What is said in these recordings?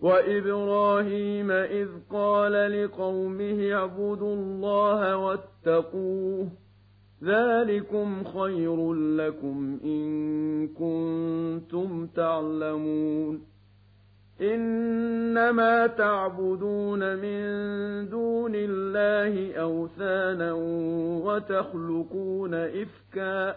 وإبراهيم إذ قال لقومه اعبدوا الله واتقوه ذلكم خير لكم إن كنتم تعلمون إنما تعبدون من دون الله أوثانا وتخلقون إفكا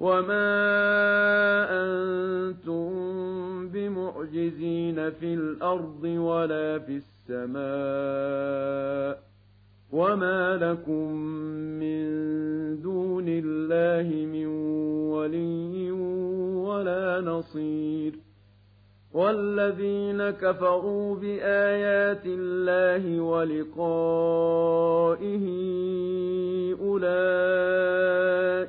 وَمَا أَنتُم بِمُعْجِزِينَ فِي الْأَرْضِ وَلَا فِي السَّمَاءِ وَمَا لَكُم مِّن دُونِ اللَّهِ مِن وَلِيٍّ وَلَا نَصِيرٍ وَالَّذِينَ كَفَرُوا بِآيَاتِ اللَّهِ وَلِقَائِهِ أُولَٰئِكَ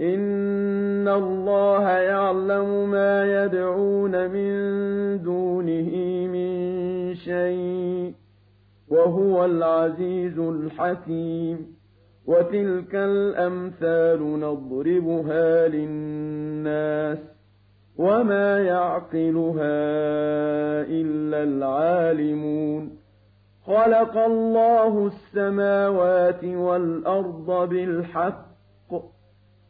إِنَّ اللَّهَ يَعْلَمُ مَا يَدْعُونَ مِن دُونِهِ مِن شَيْءٍ وَهُوَ الْعَزِيزُ الْحَكِيمُ وَتِلْكَ الْأَمْثَالُ نَضْرِبُهَا لِلنَّاسِ وما يعقلها إلا العالمون خلق الله السماوات والأرض بالحق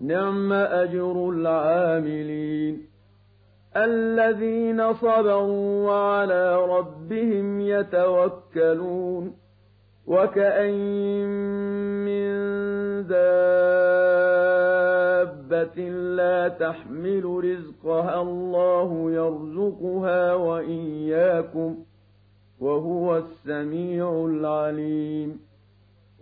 نِعْمَ أَجْرُ الْعَامِلِينَ الَّذِينَ صَبَرُوا وَعَلَىٰ رَبِّهِمْ يَتَوَكَّلُونَ وَكَأَيِّن مِّن دَابَّةٍ لَّا تَحْمِلُ رِزْقَهَا اللَّهُ يَرْزُقُهَا وَإِيَّاكُمْ ۚ وَهُوَ السَّمِيعُ الْعَلِيمُ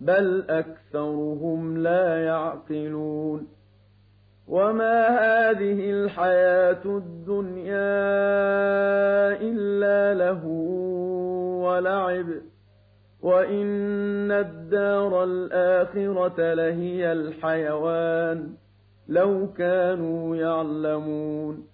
بَلْ أَكْثَرُهُمْ لَا يَعْقِلُونَ وَمَا هَٰذِهِ الْحَيَاةُ الدُّنْيَا إِلَّا لَهْوٌ وَلَعِبٌ ۚ وَإِنَّ الدَّارَ الْآخِرَةَ لَهِيَ الْحَيَوَانُ ۚ لَوْ كَانُوا يَعْلَمُونَ